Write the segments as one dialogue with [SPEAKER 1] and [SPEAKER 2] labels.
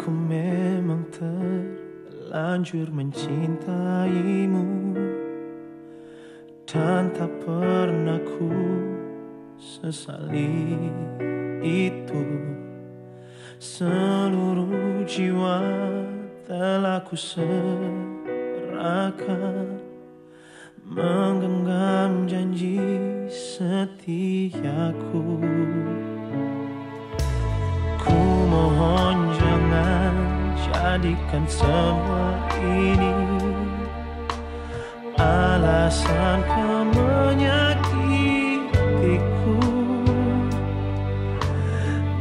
[SPEAKER 1] Ku memang terlanjur mencintaimu. Dan tak pernah ku sesali itu. Seluruh jiwa telah ku serahkan. Menggenggam janji setiaku jadikan semua ini Alasan kau menyakitiku.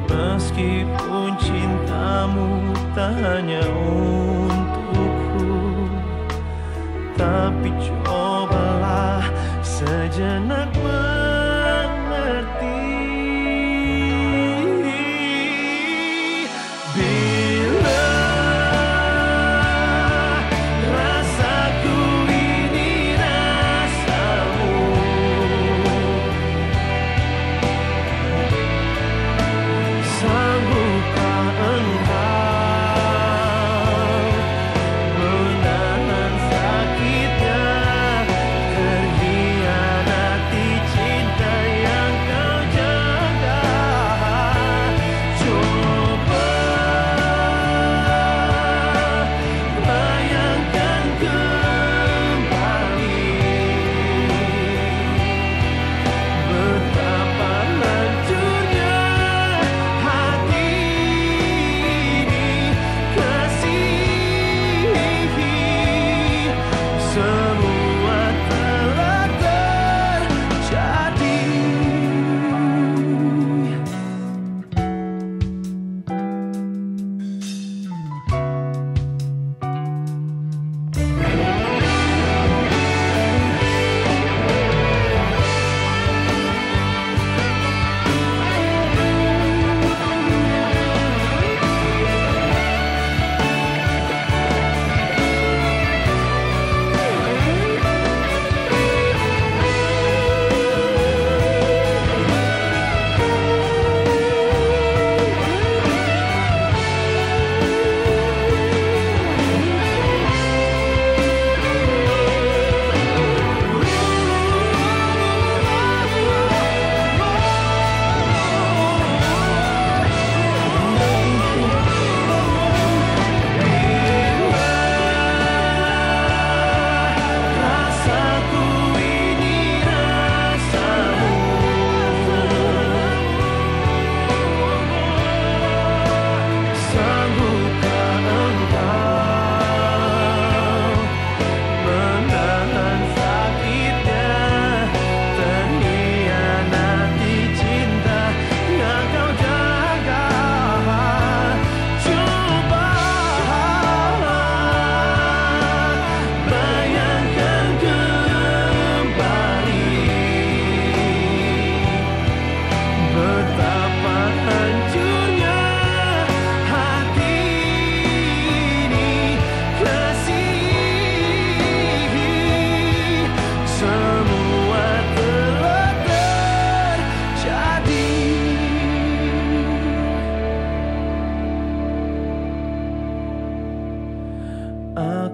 [SPEAKER 1] Meskipun cintamu tak hanya untukku Tapi cobalah sejenak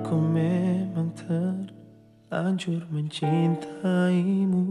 [SPEAKER 1] Aku memang terlanjur mencintaimu